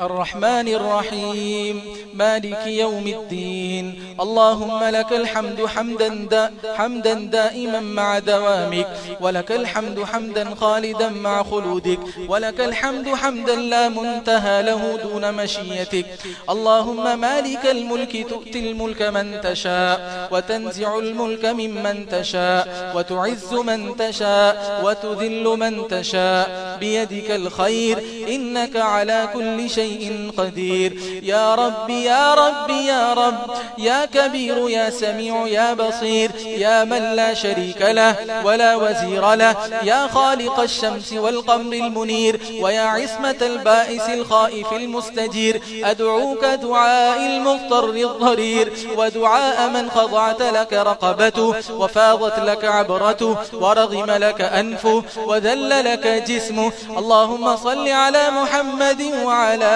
الرحمن الرحيم. مالك يوم الدين. اللهم لك الحمد حمدا, دا حمدا دائما مع دوامك. ولك الحمد حمدا خالدا مع خلودك. ولك الحمد حمدا لا منتهى له دون مشيتك. اللهم مالك الملك تؤتي الملك من تشاء وتنزع الملك ممن تشاء وتعز من تشاء وتذل من تشاء. بيدك الخير إنك على كل شيء شيء قدير. يا رب يا رب يا رب. يا كبير، يا سميع، يا بصير. يا من لا شريك له ولا وزير له. يا خالق الشمس والقمر المنير. ويا عصمة البائس الخائف المستجير. أدعوك دعاء المضطر الضرير. ودعاء من خضعت لك رقبته. وفاضت لك عبرته. ورغم لك أنفه. وذل لك جسمه. اللهم صل على محمد وعلى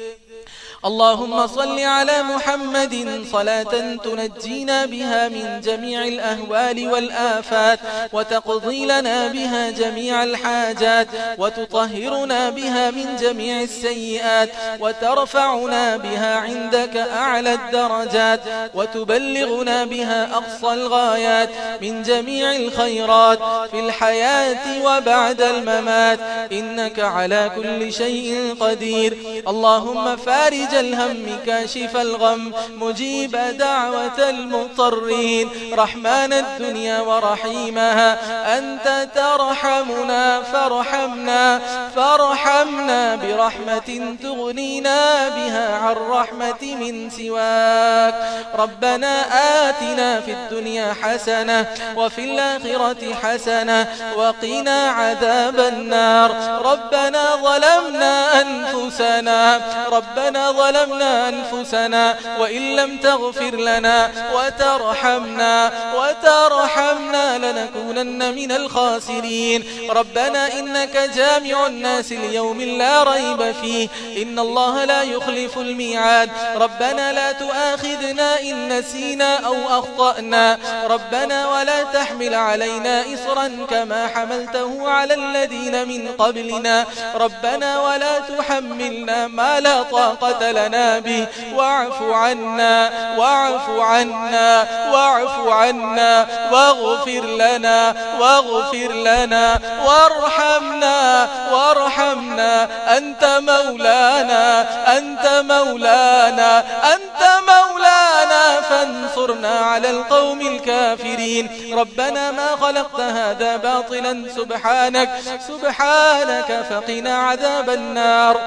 اللهم صل على محمد صلاة تنجينا بها من جميع الأهوال والآفات، وتقضي لنا بها جميع الحاجات، وتطهرنا بها من جميع السيئات، وترفعنا بها عندك أعلى الدرجات، وتبلغنا بها أقصى الغايات من جميع الخيرات في الحياة وبعد الممات. إنك على كل شيء قدير. اللهم فارج فرج الهم كاشف الغم مجيب دعوة المضطرين رحمن الدنيا ورحيمها أنت ترحمنا فرحمنا فرحمنا برحمة تغنينا بها عن رحمة من سواك ربنا آتنا في الدنيا حسنة وفي الآخرة حسنة وقنا عذاب النار ربنا ظلمنا أنفسنا ربنا ظلمنا ظلمنا أنفسنا وإن لم تغفر لنا وترحمنا وترحمنا لنكونن من الخاسرين. ربنا إنك جامع الناس اليوم لا ريب فيه. إن الله لا يخلف الميعاد. ربنا لا تؤاخذنا إن نسينا أو أخطأنا. ربنا ولا تحمل علينا إصرا كما حملته على الذين من قبلنا. ربنا ولا تحملنا ما لا طاقة لنا به، واعف عنا واعف عنا واعف عنا، واغفر لنا واغفر لنا، وارحمنا وارحمنا. أنت مولانا أنت مولانا أنت مولانا. فانصرنا على القوم الكافرين. ربنا ما خلقت هذا باطلا، سبحانك سبحانك فقنا عذاب النار.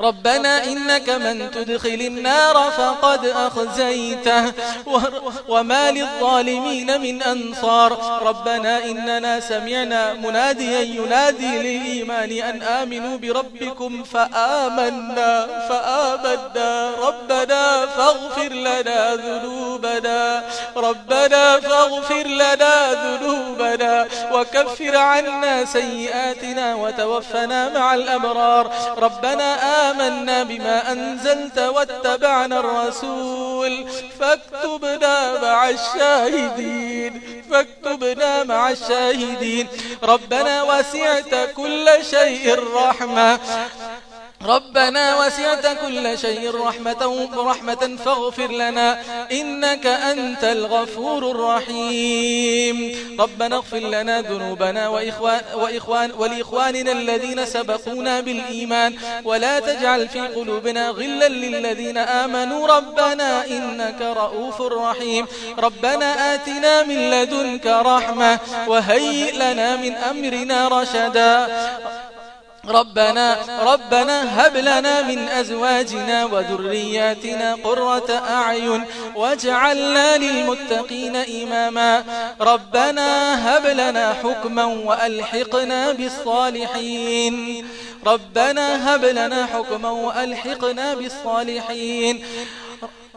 ربنا إنك من تدخل النار فقد أخزيته. وما للظالمين من أنصار. ربنا إننا سمعنا مناديا ينادي للإيمان أن آمنوا بربكم فآمنا فآمنا. ربنا فاغفر لنا ذنوبنا. ربنا فاغفر لنا ذنوبنا. وكفر عنا سيئاتنا وتوفنا مع الأبرار. ربنا آمنا آمنا بما أنزلت واتبعنا الرسول. فاكتبنا مع الشاهدين. فاكتبنا مع الشاهدين. ربنا وسعت كل شيء رحمة. ربنا وسعت كل شيء رحمة ورحمة فاغفر لنا إنك أنت الغفور الرحيم. ربنا اغفر لنا ذنوبنا وإخوان وإخوان ولإخواننا الذين سبقونا بالإيمان. ولا تجعل في قلوبنا غلا للذين آمنوا. ربنا إنك رؤوف رحيم. ربنا آتنا من لدنك رحمة وهيئ لنا من أمرنا رشدا. ربنا ربنا هب لنا من أزواجنا وذرياتنا قرة أعين واجعلنا للمتقين إماما. ربنا هب لنا حكما وألحقنا بالصالحين. ربنا هب لنا حكما وألحقنا بالصالحين.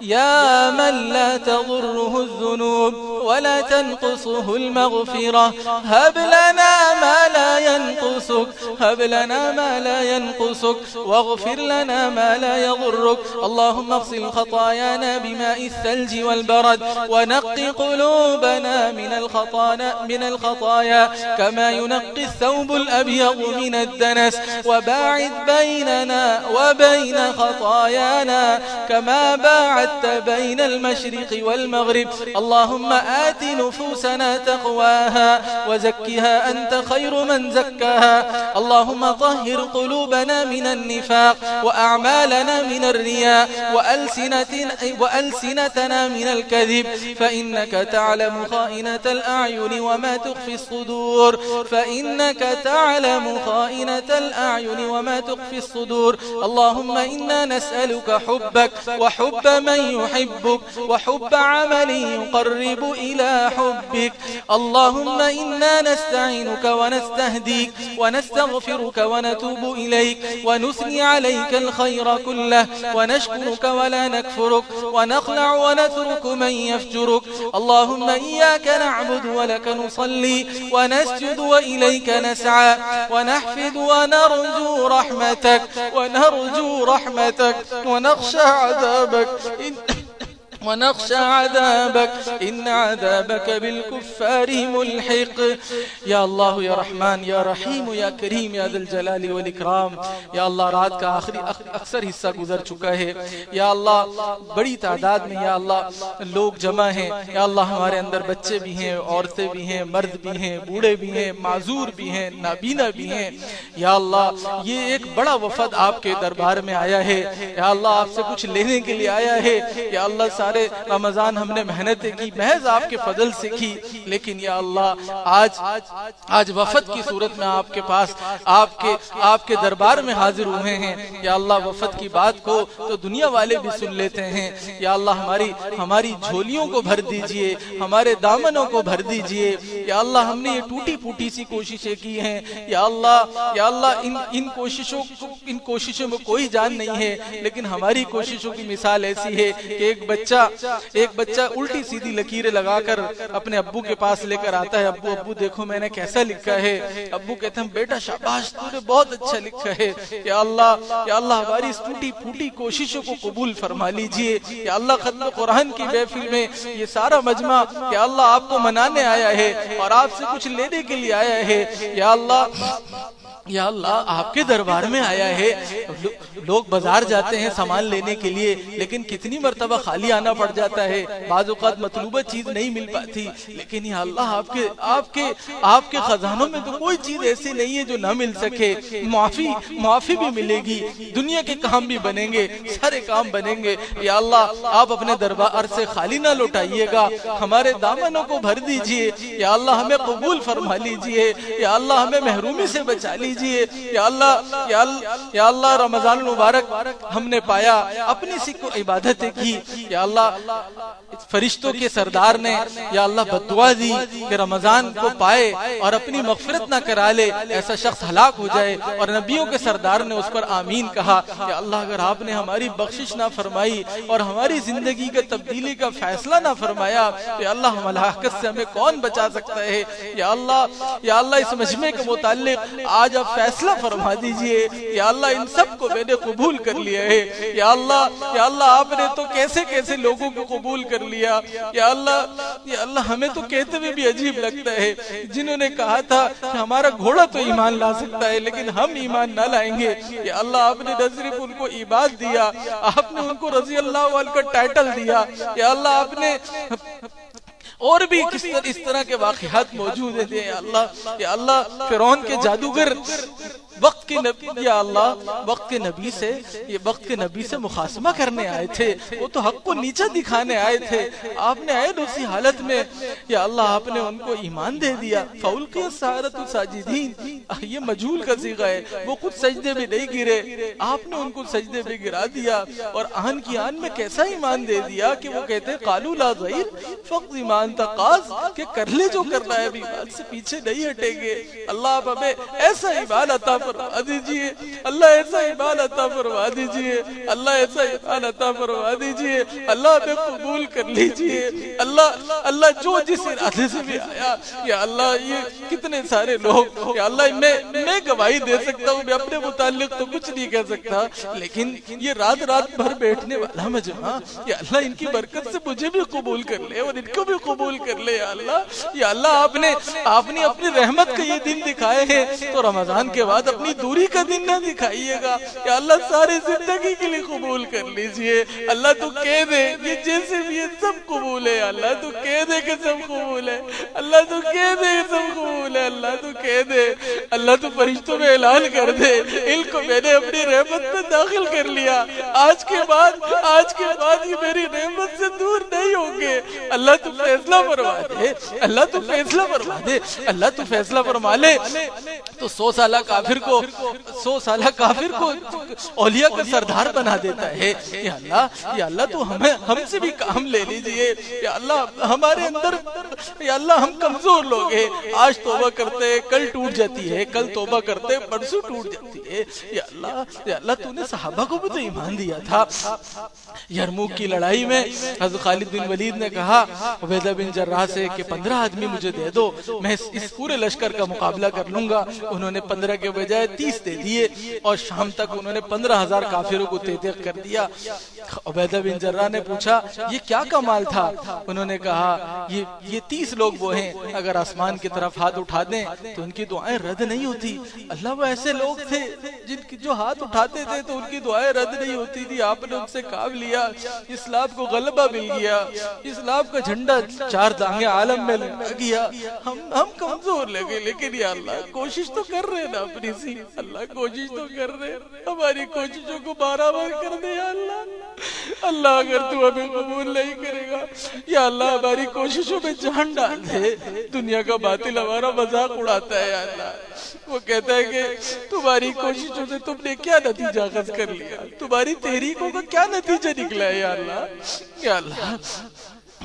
يا من لا تضره الذنوب ولا تنقصه المغفرة. هب لنا ما لا ينقصك، هب لنا ما لا ينقصك، واغفر لنا ما لا يضرك اللهم اغسل خطايانا بماء الثلج والبرد ونق قلوبنا من الخطايا من الخطايا. كما ينقي الثوب الأبيض من الدنس. وباعد بيننا وبين خطايانا. كما باعد باعدت بين المشرق والمغرب. اللهم آت نفوسنا تقواها وزكها أنت خير من زكاها. اللهم طهر قلوبنا من النفاق وأعمالنا من الرياء وألسنتنا, وألسنتنا من الكذب. فإنك تعلم خائنة الأعين وما تخفي الصدور. فإنك تعلم خائنة الأعين وما تخفي الصدور. اللهم إنا نسألك حبك وحب من يحبك وحب عمل يقرب إلى حبك. اللهم إنا نستعينك ونستهديك ونستغفرك ونتوب إليك ونثني عليك الخير كله ونشكرك ولا نكفرك ونخلع ونترك من يفجرك. اللهم إياك نعبد ولك نصلي ونسجد وإليك نسعى ونحفد ونرجو رحمتك ونرجو رحمتك ونخشى عذابك ان ونخشى عذابك، إن عذابك بالكفار ملحق. یا اللہ یا رحمان یا رحیم یا کریم یا دل جلال والاکرام یا اللہ رات کا آخری اکثر حصہ گزر چکا ہے. یا اللہ بڑی تعداد میں یا اللہ لوگ جمع ہیں. یا اللہ ہمارے اندر بچے بھی ہیں، عورتیں بھی ہیں، مرد بھی ہیں، بوڑھے بھی ہیں، معذور بھی ہیں، نابینا بھی ہیں. یا اللہ یہ ایک بڑا وفد آپ کے دربار میں آیا ہے. یا اللہ آپ سے کچھ لینے کے لیے آیا ہے. یا اللہ سارے سارے رمضان ہم نے محنت کی، محض آپ کے فضل سے کی۔ لیکن یا اللہ، آج آج وفد کی صورت میں آپ کے پاس، آپ کے آپ کے دربار میں حاضر ہوئے ہیں۔ یا اللہ، وفد کی بات کو تو دنیا والے بھی سن لیتے ہیں۔ یا اللہ، ہماری ہماری جھولیوں کو بھر دیجیے، ہمارے دامنوں کو بھر دیجیے۔ یا اللہ، ہم نے یہ ٹوٹی پوٹی سی کوششیں کی ہیں۔ یا اللہ یا اللہ، ان ان کوششوں ان کوششوں میں کوئی جان نہیں ہے، لیکن ہماری کوششوں کی مثال ایسی ہے کہ ایک بچہ ایک بچہ الٹی سیدھی لکیریں لگا کر اپنے ابو کے پاس لے کر آتا ہے، ابو ابو دیکھو میں نے کیسا لکھا ہے۔ ابو کہتے ہیں، بیٹا شاباش، تو نے بہت اچھا لکھا ہے۔ یا اللہ یا اللہ، ہماری اس ٹوٹی پھوٹی کوششوں کو قبول فرما لیجیے۔ یا اللہ، ختم قرآن کی محفل میں یہ سارا مجمع یا اللہ آپ کو منانے آیا ہے اور آپ سے کچھ لینے کے لیے آیا ہے۔ یا اللہ یا اللہ، آپ کے دربار میں آیا ہے۔ لوگ بازار جاتے ہیں سامان لینے کے لیے، لیکن کتنی مرتبہ خالی آنا پڑ جاتا ہے۔ بعض اوقات مطلوبہ چیز نہیں مل پاتی، لیکن یا اللہ، آپ کے آپ کے آپ کے خزانوں میں تو کوئی چیز ایسی نہیں ہے جو نہ مل سکے۔ معافی معافی بھی ملے گی، دنیا کے کام بھی بنیں گے، سارے کام بنیں گے۔ یا اللہ، آپ اپنے دربار سے خالی نہ لوٹائیے گا، ہمارے دامنوں کو بھر دیجیے۔ یا اللہ، ہمیں قبول فرما لیجیے۔ یا اللہ، ہمیں محرومی سے بچا لیجیے۔ لیجیے یا اللہ یا اللہ رمضان المبارک ہم نے پایا، اپنی سی کو عبادتیں کی یا اللہ فرشتوں کے سردار نے، یا اللہ بدعا دی کہ رمضان کو پائے اور اپنی مغفرت نہ کرا لے، ایسا شخص ہلاک ہو جائے اور نبیوں کے سردار نے اس پر آمین کہا کہ اللہ اگر آپ نے ہماری بخشش نہ فرمائی اور ہماری زندگی کے تبدیلی کا فیصلہ نہ فرمایا کہ اللہ ہم ہلاکت سے ہمیں کون بچا سکتا ہے؟ یا اللہ یا اللہ اس مجمع کے متعلق آج اب فیصلہ فرما دیجیے یا اللہ ان سب کو میں نے قبول کر لیا ہے۔ یا اللہ یا اللہ آپ نے تو کیسے کیسے لوگوں کو قبول کر لیا۔ یا اللہ یا اللہ ہمیں تو کہتے ہوئے بھی عجیب لگتا ہے۔ جنہوں نے کہا تھا کہ ہمارا گھوڑا تو ایمان لا سکتا ہے، لیکن ہم ایمان نہ لائیں گے۔ یا اللہ آپ نے نظر ان کو عباد دیا، آپ نے ان کو رضی اللہ عنہ کا ٹائٹل دیا۔ یا اللہ آپ نے اور بھی اس طرح کے واقعات موجود ہیں؟ اللہ کہ اللہ فرعون کے جادوگر۔ وقت کے نبی یا اللہ، وقت کے نبی سے، یہ وقت کے نبی سے مخاسمہ کرنے آئے تھے۔ وہ تو حق کو نیچے دکھانے آئے تھے۔ آپ نے آئے اسی حالت میں، یا اللہ، آپ نے ان کو ایمان دے دیا۔ فول کی سارت ساجدین یہ مجھول کا سیغہ ہے۔ وہ خود سجدے میں نہیں گرے۔ آپ نے ان کو سجدے میں گرا دیا۔ اور آن کی آن میں کیسا ایمان دے دیا کہ وہ کہتے قالو لا ظہیر فقط ایمان تقاض کہ کر لے جو کرنا ہے، ابھی بات سے پیچھے نہیں ہٹیں گے۔ اللہ آپ ہمیں ایسا ایمان عطا فرمائے فرما دیجیے۔ اللہ ایسا ایمان عطا فرما دیجیے۔ اللہ ایسا ایمان عطا فرما دیجیے۔ اللہ ہمیں قبول کر لیجیے۔ اللہ اللہ جو جس ارادے سے بھی آیا، یا اللہ، یہ کتنے سارے لوگ، یا اللہ، میں میں گواہی دے سکتا ہوں، میں اپنے متعلق تو کچھ نہیں کہہ سکتا۔ لیکن یہ رات رات بھر بیٹھنے والا مجمع، یا اللہ، ان کی برکت سے مجھے بھی قبول کر لے اور ان کو بھی قبول کر لے، یا اللہ۔ یا اللہ، آپ نے آپ نے اپنی رحمت کا یہ دن دکھائے ہیں تو رمضان کے بعد اپنی دوری کا دن نہ دکھائیے گا۔ یا اللہ ساری زندگی کے لیے قبول کر لیجیے۔ اللہ تو کہہ دے، یہ جیسے بھی یہ سب قبول ہے۔ اللہ تو کہہ دے کہ سب قبول ہے۔ اللہ تو کہہ دے کہ سب قبول ہے۔ اللہ تو کہہ دے۔ اللہ تو فرشتوں میں اعلان کر دے۔ ان کو میں نے اپنی رحمت میں داخل کر لیا۔ آج کے بعد، آج کے بعد یہ میری رحمت سے دور نہیں ہوں گے۔ اللہ تو فیصلہ فرما دے۔ اللہ تو فیصلہ فرما دے۔ اللہ تو فیصلہ فرما لے۔ تو سو سالہ کافر کو سو سالہ کافر کو اولیاء کا سردار بنا دیتا ہے۔ یا اللہ یا اللہ تو ہمیں ہم سے بھی کام لے لیجیے۔ یا اللہ، ہمارے اندر یا اللہ، ہم کمزور لوگ ہیں۔ آج توبہ کرتے کل ٹوٹ جاتی ہے۔ کل توبہ کرتے پرسو ٹوٹ جاتی ہے۔ یا اللہ یا اللہ، تو نے صحابہ کو بھی تو ایمان دیا تھا۔ یرموک کی لڑائی میں حضرت خالد بن ولید نے کہا، عبیدہ بن جرہ سے کہ پندرہ آدمی مجھے دے دو، میں اس پورے لشکر کا مقابلہ کر لوں گا۔ انہوں نے پندرہ کے بجائے تیس دے دیے اور شام تک انہوں نے پندرہ ہزار کافروں کو تیتیق کر دیا۔ عبیدہ بن جرہ نے پوچھا، یہ کیا کمال تھا؟ انہوں نے کہا، یہ تیس لوگ وہ ہیں، اگر آسمان کی طرف ہاتھ اٹھا دیں تو ان کی دعائیں رد نہیں ہوتی۔ اللہ وہ ایسے لوگ تھے جن کی، جو ہاتھ اٹھاتے تھے تو ان کی دعائیں رد نہیں ہوتی تھی۔ آپ نے ان سے کام لیا اسلام کو غلبہ مل گیا اسلام کا جھنڈا چار دانگے عالم میں لگ گیا۔ ہم ہم کمزور لگے، لیکن یا اللہ، کوشش تو کر رہے نا اپنی سی اللہ کوشش تو کر رہے ہماری کوششوں کو بارہ بار کر دے یا اللہ۔ اللہ اگر تو ہمیں قبول نہیں کرے گا، یا اللہ ہماری کوششوں میں جان ڈال دے۔ دنیا کا باطل ہمارا مذاق اڑاتا ہے یا اللہ۔ وہ کہتا ہے کہ تمہاری کوششوں سے تم نے کیا نتیجہ خز کر لیا؟ تمہاری تحریکوں کا کیا نتیجہ نکلا ہے یا اللہ؟ یا اللہ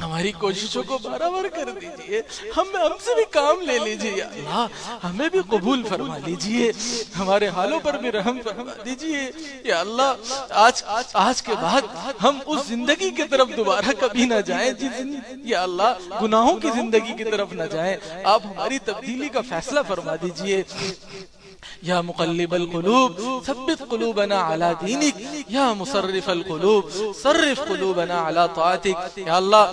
ہماری کوششوں کو بارہ کر دیجیے۔ ہم ہم سے بھی کام لے لیجیے۔ اللہ، ہمیں بھی قبول فرما لیجیے۔ ہمارے حالوں پر بھی رحم فرما دیجیے۔ یا اللہ، آج آج کے بعد ہم اس زندگی کی طرف دوبارہ کبھی نہ جائیں۔ یا اللہ، گناہوں کی زندگی کی طرف نہ جائیں۔ آپ ہماری تبدیلی کا فیصلہ فرما دیجیے۔ یا مقلب القلوب، ثبت قلوبنا على دینک، یا مصرف القلوب، صرف قلوبنا على طاعتک۔ یا اللہ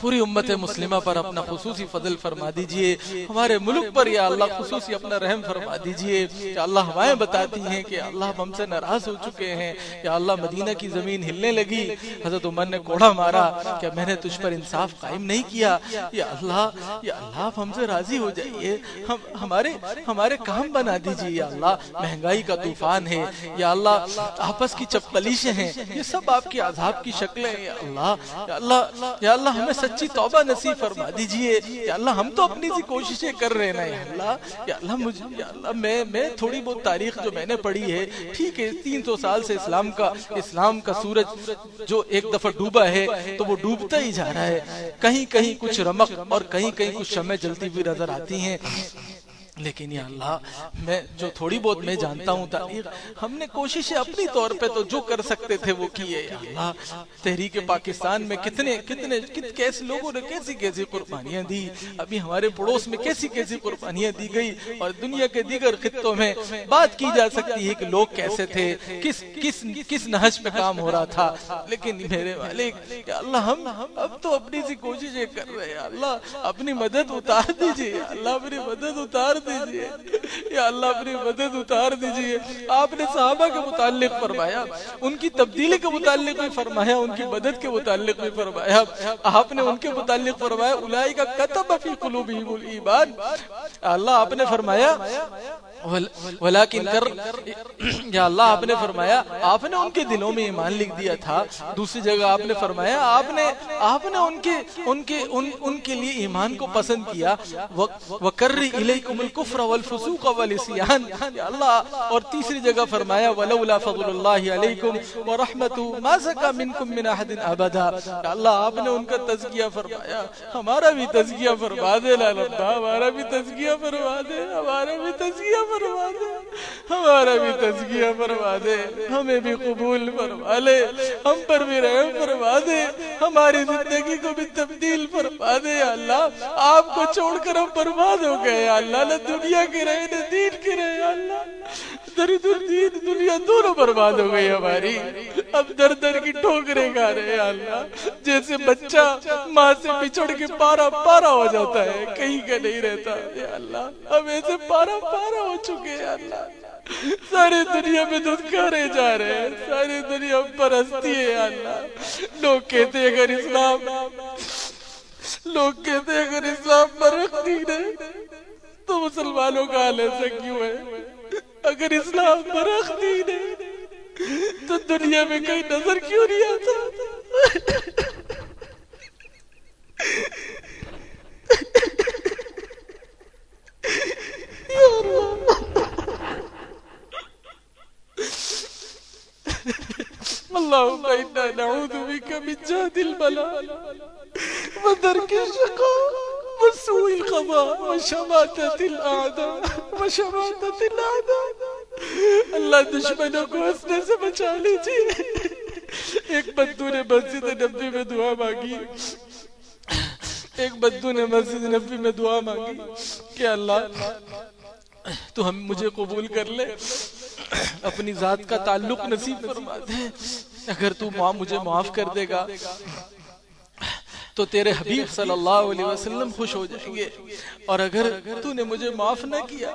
پوری امت مسلمہ پر اپنا خصوصی فضل فرما دیجیے۔ ہمارے ملک پر یا اللہ خصوصی اپنا رحم فرما دیجیے۔ یا اللہ ہوائیں بتاتی ہیں کہ اللہ ہم سے ناراض ہو چکے ہیں۔ یا اللہ مدینہ کی زمین ہلنے لگی۔ حضرت عمر نے کوڑا مارا۔ کہ میں نے تجھ پر انصاف قائم نہیں کیا؟ یا اللہ یا اللہ ہم سے راضی ہو جائیے۔ ہم، ہمارے ہمارے کام بنا دیجیے۔ یا اللہ، مہنگائی کا طوفان ہے۔ یا اللہ، آپس کی چپلیشیں ہیں۔ یہ سب آپ کی عذاب کی شکلیں یا اللہ یا اللہ یا اللہ ہمیں سچی توبہ نصیب فرما دیجیے۔ یا اللہ، ہم تو اپنی سی کوششیں کر رہے ہیں۔ یا اللہ یا اللہ مجھے یا اللہ، میں میں تھوڑی بہت تاریخ جو میں نے پڑھی ہے، ٹھیک ہے، تین سو سال سے اسلام کا اسلام کا سورج جو ایک دفعہ ڈوبا ہے، تو وہ ڈوبتا ہی جا رہا ہے۔ کہیں کہیں کچھ رمق اور کہیں کہیں کچھ شمع جلتی ہوئی نظر آتی ہیں۔ لیکن یا اللہ، میں جو تھوڑی بہت میں جانتا ہوں تاریخ، ہم نے کوششیں اپنی طور پہ تو جو کر سکتے تھے وہ کیے یا اللہ۔ تحریک پاکستان میں کتنے کتنے کیسے لوگوں نے کیسی کیسی قربانیاں دی۔ ابھی ہمارے پڑوس میں کیسی کیسی قربانیاں دی گئی اور دنیا کے دیگر خطوں میں بات کی جا سکتی ہے کہ لوگ کیسے تھے، کس کس کس نہج پہ کام ہو رہا تھا۔ لیکن میرے مالک اللہ، ہم اب تو اپنی سی کوششیں کر رہے ہیں۔ اللہ، اپنی مدد اتار دیجیے۔ اللہ اپنی مدد اتار دیجیے۔ یا اللہ اپنی مدد اتار دیجیے۔ آپ نے صحابہ کے متعلق فرمایا، ان کی تبدیلی کے متعلق بھی فرمایا، ان کی مدد کے متعلق بھی فرمایا۔ آپ نے ان کے متعلق فرمایا الائی کا قطب فی قلوبہم الایمان۔ اللہ آپ نے فرمایا ولیکن کر یا اللہ آپ نے فرمایا آپ نے ان کے دلوں میں ایمان لکھ دیا تھا۔ دوسری جگہ آپ نے فرمایا آپ نے آپ نے ان کے ان کے ان, ان کے لیے ایمان کو پسند کیا۔ وکر الیکم الکفر والفسوق والعصیان۔ یا اللہ اور تیسری جگہ فرمایا ولولا فضل اللہ علیکم ورحمت ما زکا منکم من احد ابدا۔ یا اللہ آپ نے ان کا تزکیہ فرمایا۔ ہمارا بھی تزکیہ فرما دے لا ہمارا بھی تزکیہ فرما دے ہمارا بھی تزکیہ فرما دے۔ ہمارا بھی تزکیہ فرما دے۔ ہمیں بھی قبول فرما لے۔ ہم پر بھی رحم فرما دے۔ ہماری زندگی کو بھی تبدیل فرما دے۔ یا اللہ، آپ کو چھوڑ کر ہم برباد ہو گئے۔ یا اللہ نہ دنیا کے رہے نہ دین کے رہے یا اللہ در در دین دنیا دونوں برباد ہو گئی ہماری۔ اب در در کی ٹھوکریں کھا رہے یا اللہ۔ جیسے بچہ ماں سے بچھڑ کے پارا پارا ہو جاتا ہے، کہیں کا نہیں رہتا۔ یا اللہ اب ایسے پارا پارا ہو چکے یا اللہ۔ ساری دنیا میں دھتکارے جا رہے ہیں۔ ساری دنیا پرستی ہے، اللہ۔ لوگ کہتے ہیں اگر اسلام، لوگ کہتے ہیں اگر اسلام پر رکھتی ہے۔ تو مسلمانوں کا حال ایسا کیوں ہے؟ اگر اسلام پر نہیں، تو دنیا میں کہیں نظر کیوں نہیں آتا؟ القضاء وشماتة الأعداء وشماتة الأعداء۔ اللہ دشمنوں کو ہنسنے سے بچا لیجیے ایک بندو نے مسجد نبی میں دعا مانگی۔ ایک بندو نے مسجد نبی میں دعا مانگی کہ اللہ، تو ہم مجھے قبول کر لے۔ اپنی ذات کا تعلق نصیب فرما دے۔ اگر تو ماں مجھے معاف کر دے گا۔ تو تیرے حبیب صلی اللہ علیہ وسلم خوش ہو جائیں گے۔ اور اگر تو نے مجھے معاف نہ کیا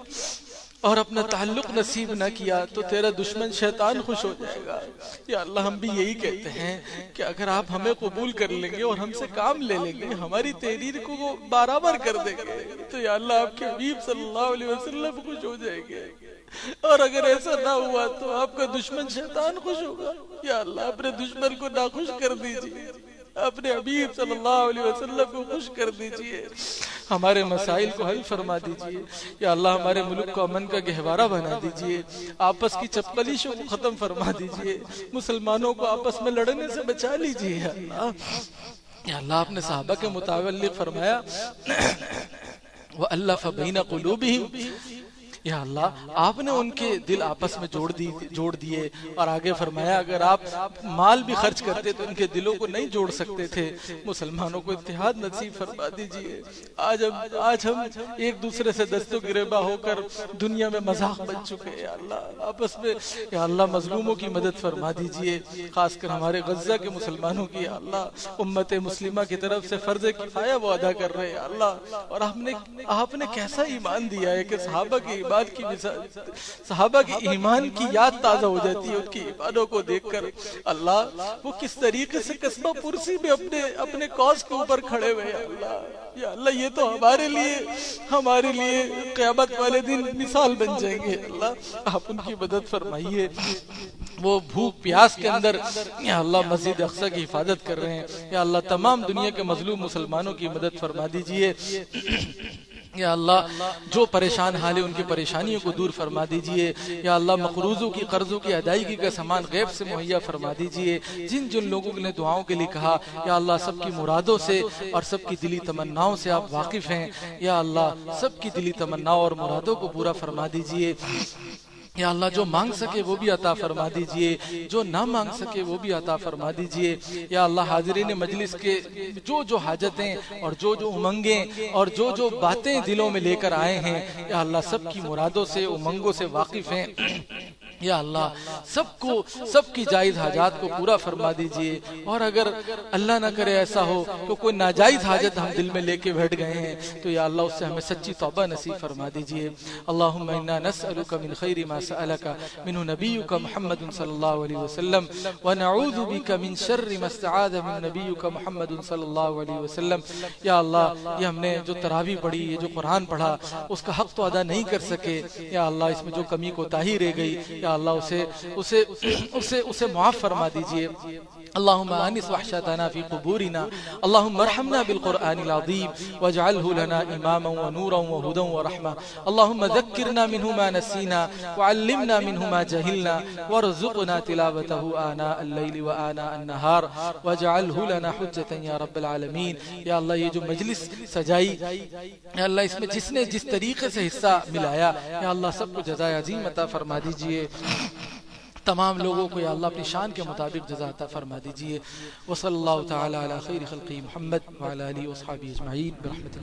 اور اپنا تعلق نصیب نہ کیا تو تیرا دشمن شیطان خوش ہو جائے گا۔ یا اللہ، ہم بھی یہی کہتے ہیں کہ اگر آپ ہمیں قبول کر لیں گے اور ہم سے کام لے لیں گے، ہماری تحریر کو وہ برابر کر دیں گے، تو یا اللہ آپ کے حبیب صلی اللہ علیہ وسلم خوش ہو جائیں گے۔ اور اگر ایسا نہ ہوا تو آپ کا دشمن شیطان خوش ہوگا۔ یا اللہ، اپنے دشمن کو ناخوش کر دیجیے۔ اپنے حبیب صلی اللہ علیہ وسلم کو خوش کر دیجیے۔ ہمارے مسائل کو حل فرما دیجیے۔ یا اللہ ہمارے ملک کو امن کا گہوارہ بنا دیجیے۔ آپس کی چپکلیشوں کو ختم فرما دیجیے۔ مسلمانوں کو آپس میں لڑنے سے بچا لیجیے۔ یا اللہ۔ یا اللہ، آپ نے صحابہ کے متعلق فرمایا، وَأَلَّفَ بَيْنَ قُلُوبِهِمْ یا اللہ، آپ نے ان کے دل آپس میں جوڑ دی جوڑ دیے اور آگے فرمایا، اگر آپ مال بھی خرچ کرتے تو ان کے دلوں کو نہیں جوڑ سکتے تھے۔ مسلمانوں کو اتحاد نصیب فرما دیجیے۔ آج ہم آج ہم ایک دوسرے سے دستو گریبہ ہو کر دنیا میں مذاق بن چکے یا اللہ، آپس میں یا اللہ، مظلوموں کی مدد فرما دیجیے۔ خاص کر ہمارے غزہ کے مسلمانوں کی۔ یا اللہ، امت مسلمہ کی طرف سے فرض کفایہ وہ ادا کر رہے ہیں۔ اللہ، اور آپ نے آپ نے کیسا ایمان دیا ہے کہ صحابہ کی بات کی صحابہ کی ایمان کی یاد تازہ ہو جاتی ہے ان کی ایمانوں کو دیکھ کر اللہ وہ کس طریقے سے قسمہ پرسی میں اپنے اپنے کاز کے اوپر کھڑے ہوئے ہیں۔ اللہ یا اللہ یہ تو ہمارے لیے ہمارے لیے قیامت والے دن مثال بن جائیں گے۔ اللہ آپ ان کی مدد فرمائیے۔ وہ بھوک پیاس کے اندر یا اللہ مسجد اقصہ کی حفاظت کر رہے ہیں۔ یا اللہ تمام دنیا کے مظلوم مسلمانوں کی مدد فرما دیجیے۔ یا اللہ، جو پریشان حال ہے ان کی پریشانیوں کو دور فرما دیجیے۔ یا اللہ، مقروضوں کی، قرضوں کی ادائیگی کا سامان غیب سے مہیا فرما دیجیے۔ جن جن لوگوں نے دعاؤں کے لیے کہا، یا اللہ، سب کی مرادوں سے اور سب کی دلی تمناؤں سے آپ واقف ہیں۔ یا اللہ، سب کی دلی تمناؤں اور مرادوں کو پورا فرما دیجیے۔ یا اللہ جو مانگ سکے وہ بھی عطا فرما دیجیے، جو نہ مانگ سکے وہ بھی عطا فرما دیجیے۔ یا اللہ حاضرین مجلس کے جو جو حاجتیں اور جو جو امنگیں اور جو جو باتیں دلوں میں لے کر آئے ہیں، یا اللہ سب کی مرادوں سے، امنگوں سے واقف ہیں۔ یا اللہ، سب کو سب کی جائز حاجات کو پورا فرما دیجیے۔ اور اگر اللہ نہ کرے ایسا ہو تو کوئی ناجائز حاجت ہم دل میں لے کے بیٹھ گئے ہیں، تو یا اللہ اس سے ہمیں سچی توبہ نصیب فرما دیجیے۔ اللہم انا نسألک من خیر ما سألک من نبیک محمد صلی اللہ علیہ وسلم، ونعوذ بک من شر ما استعاذ من نبیک محمد صلی اللہ علیہ وسلم۔ یا اللہ، یہ ہم نے جو تراوی پڑھی، یہ جو قرآن پڑھا، اس کا حق تو ادا نہیں کر سکے۔ یا اللہ، اس میں جو کمی کو تاہی رہ گئی، یا یا اللہ اسے اسے اسے اسے معاف فرما دیجیے۔ اللهم انس وحشتنا في قبورنا۔ اللهم ارحمنا بالقران العظيم واجعله لنا اماما ونورا وهدى ورحمه اللهم ذكرنا منه ما نسينا وعلمنا منه ما جهلنا وارزقنا تلاوته آناء الليل وآناء النهار واجعله لنا حجة يا رب العالمين یا اللہ یہ جو مجلس سجائی یا اللہ اس میں جس نے جس طریقے سے حصہ ملایا یا اللہ سب کو جزائے عظیم عطا فرما دیجیے۔ تمام لوگوں کو یا اللہ اپنی شان کے مطابق جزا عطا فرما دیجیے۔ وصلی اللہ تعالی علی خیر خلقی محمد وعلی آلہ وصحابہ اجمعین برحمتہ